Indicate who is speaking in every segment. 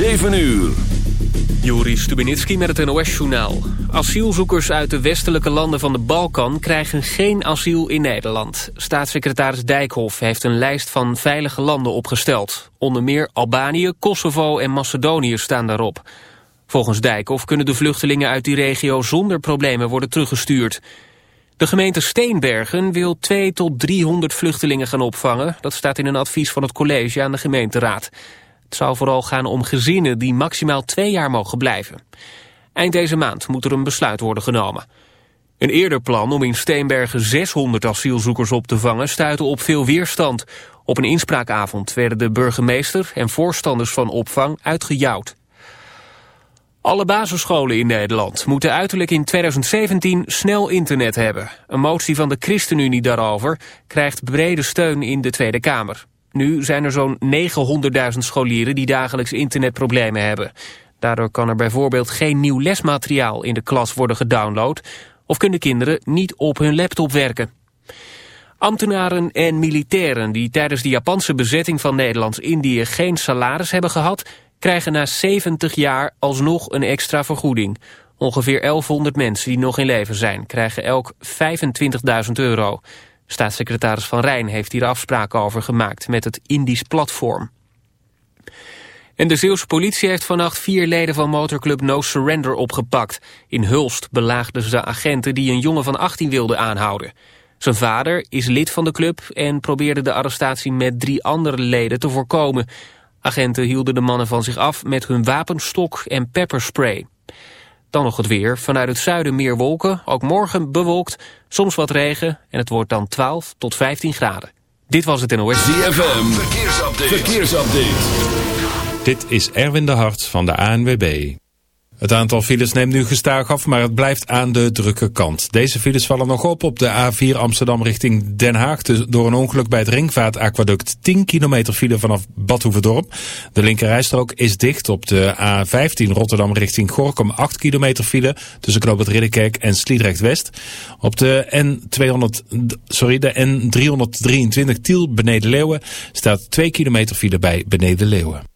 Speaker 1: 7 uur.
Speaker 2: Juri Stubenitski met het NOS-journaal. Asielzoekers uit de westelijke landen van de Balkan krijgen geen asiel in Nederland. Staatssecretaris Dijkhoff heeft een lijst van veilige landen opgesteld. Onder meer Albanië, Kosovo en Macedonië staan daarop. Volgens Dijkhoff kunnen de vluchtelingen uit die regio zonder problemen worden teruggestuurd. De gemeente Steenbergen wil 2 tot 300 vluchtelingen gaan opvangen. Dat staat in een advies van het college aan de gemeenteraad. Het zou vooral gaan om gezinnen die maximaal twee jaar mogen blijven. Eind deze maand moet er een besluit worden genomen. Een eerder plan om in Steenbergen 600 asielzoekers op te vangen stuitte op veel weerstand. Op een inspraakavond werden de burgemeester en voorstanders van opvang uitgejouwd. Alle basisscholen in Nederland moeten uiterlijk in 2017 snel internet hebben. Een motie van de ChristenUnie daarover krijgt brede steun in de Tweede Kamer. Nu zijn er zo'n 900.000 scholieren die dagelijks internetproblemen hebben. Daardoor kan er bijvoorbeeld geen nieuw lesmateriaal in de klas worden gedownload... of kunnen kinderen niet op hun laptop werken. Ambtenaren en militairen die tijdens de Japanse bezetting van Nederlands-Indië geen salaris hebben gehad... krijgen na 70 jaar alsnog een extra vergoeding. Ongeveer 1100 mensen die nog in leven zijn krijgen elk 25.000 euro. Staatssecretaris Van Rijn heeft hier afspraken over gemaakt met het Indisch platform. En de Zeeuwse politie heeft vannacht vier leden van motorclub No Surrender opgepakt. In Hulst belaagden ze agenten die een jongen van 18 wilden aanhouden. Zijn vader is lid van de club en probeerde de arrestatie met drie andere leden te voorkomen. Agenten hielden de mannen van zich af met hun wapenstok en pepperspray. Dan nog het weer. Vanuit het zuiden meer wolken. Ook morgen bewolkt. Soms wat regen. En het wordt dan 12 tot 15 graden. Dit was het NOS.
Speaker 1: ZFM. Verkeersupdate. Verkeersupdate.
Speaker 3: Dit is Erwin de Hart van de ANWB. Het aantal files neemt nu gestaag af, maar het blijft aan de drukke kant. Deze files vallen nog op op de A4 Amsterdam richting Den Haag. Door een ongeluk bij het Ringvaartaquaduct 10 kilometer file vanaf Badhoevedorp. De linkerrijstrook is dicht op de A15 Rotterdam richting Gorkum 8 kilometer file tussen het Ridderkerk en Sliedrecht West. Op de N200, sorry, de N323 Tiel beneden Leeuwen staat 2 kilometer file bij beneden Leeuwen.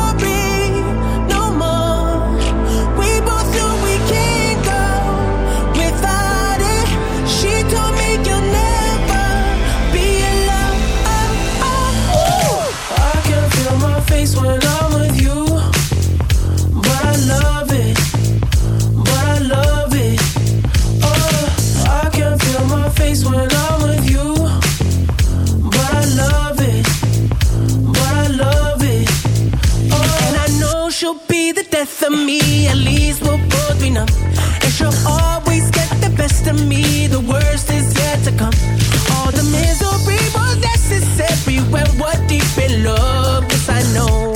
Speaker 4: deep in love, Yes, I know.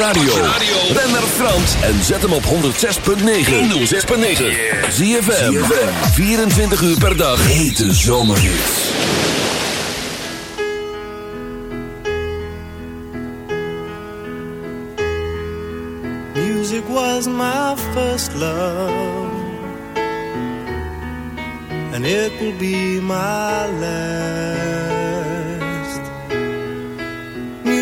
Speaker 1: radio. Ben naar Frans en zet hem op 106.9. 106.9. Zie 24 uur per dag. Hete zomerhit.
Speaker 5: Music was my first love. And it will be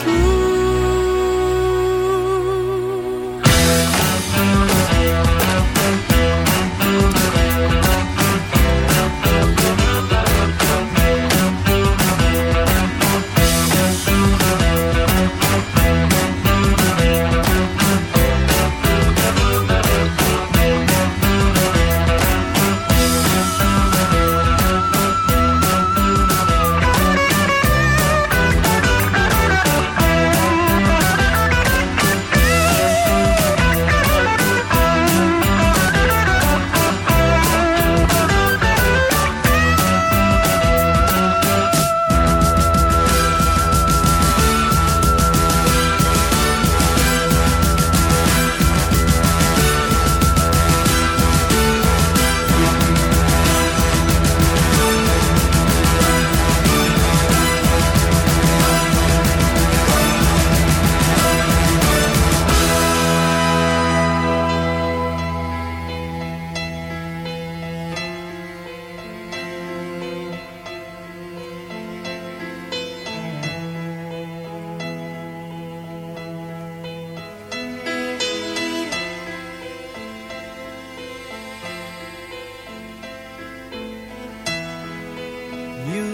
Speaker 5: through.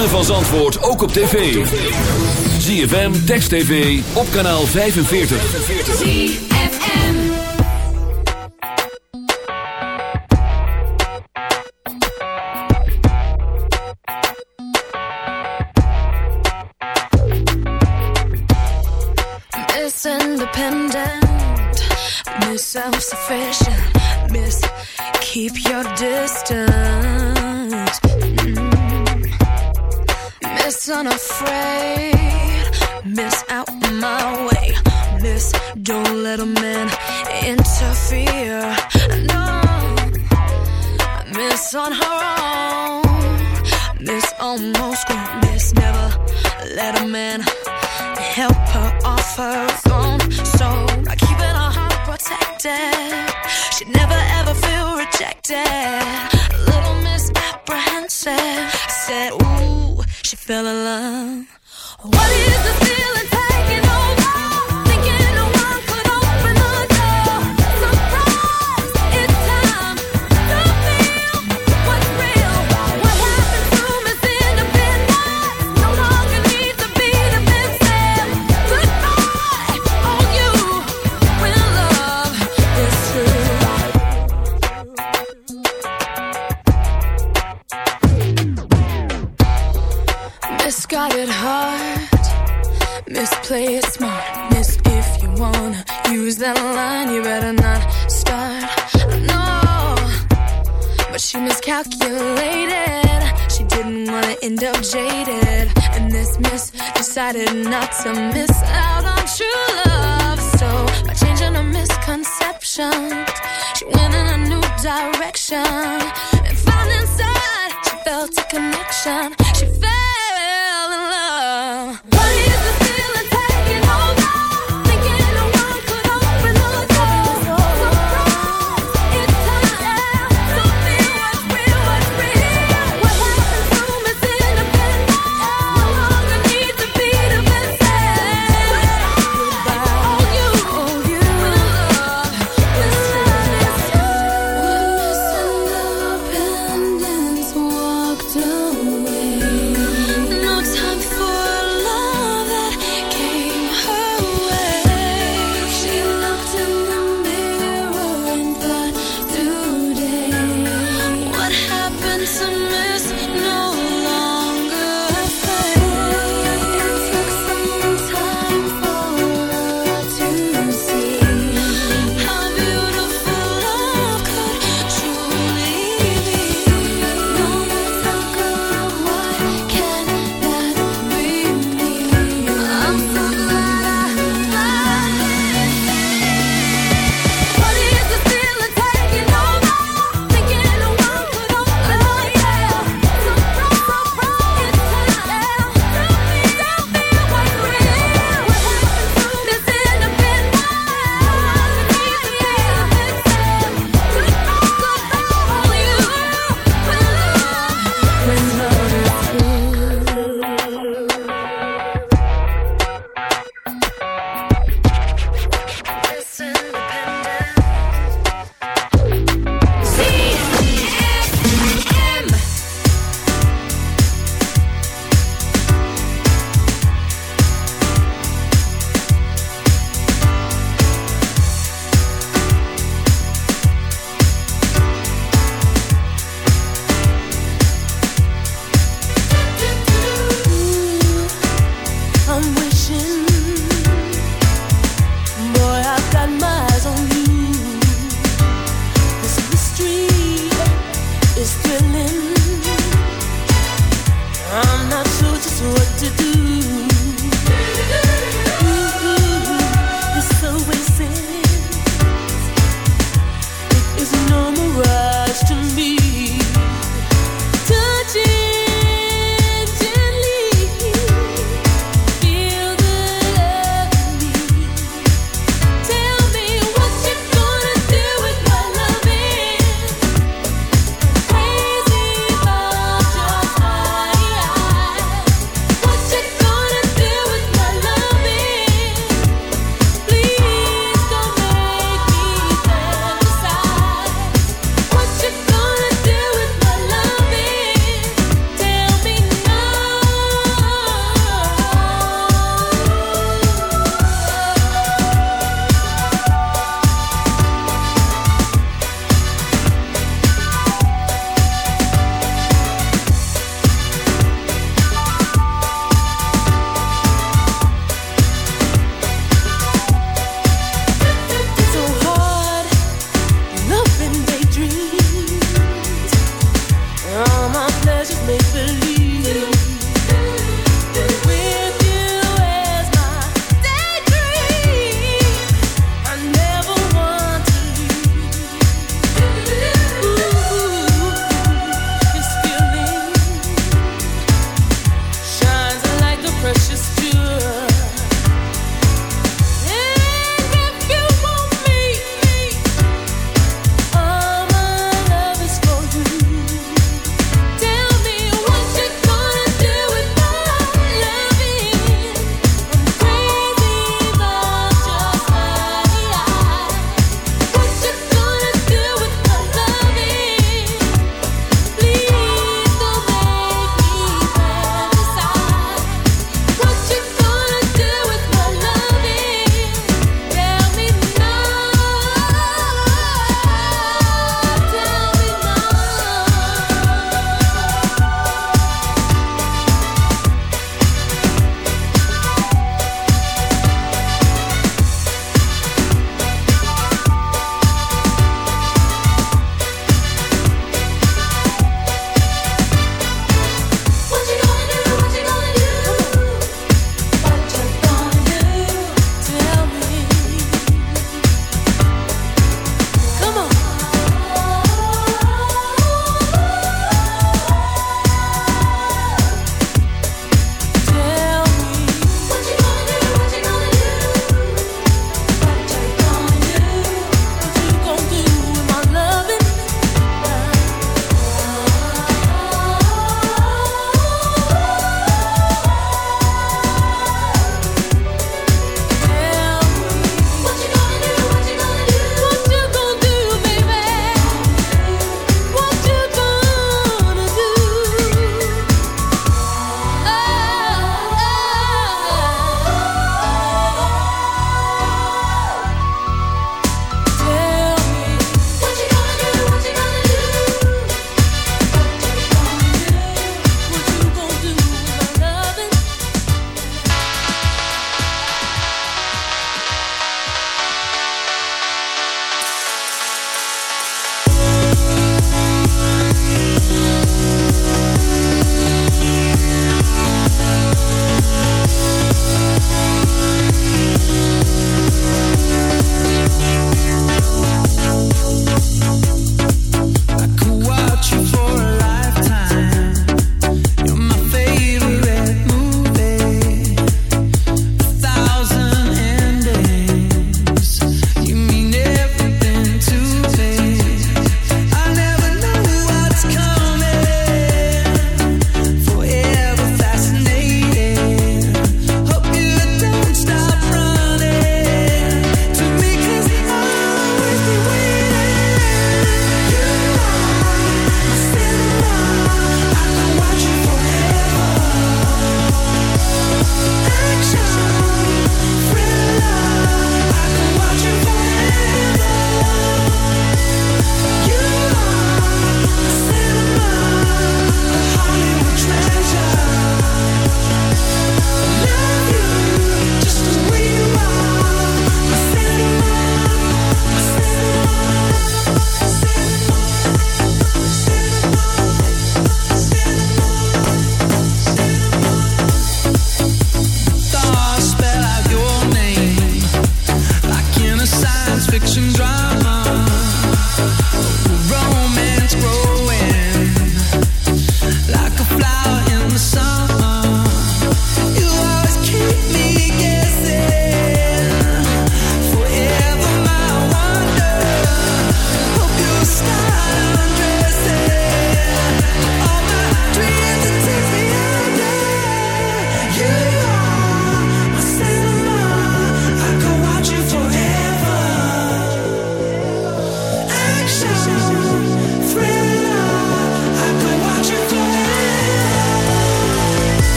Speaker 6: ritme van Zandvoort ook op tv. ZFM, Text TV, op kanaal 45. ZFM It's independent, no
Speaker 7: self-sufficient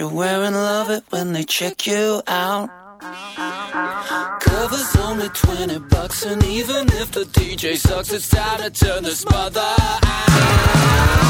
Speaker 4: you wear and love it when they check you out. Cover's only 20 bucks, and even if the DJ sucks, it's time to turn this mother
Speaker 1: out.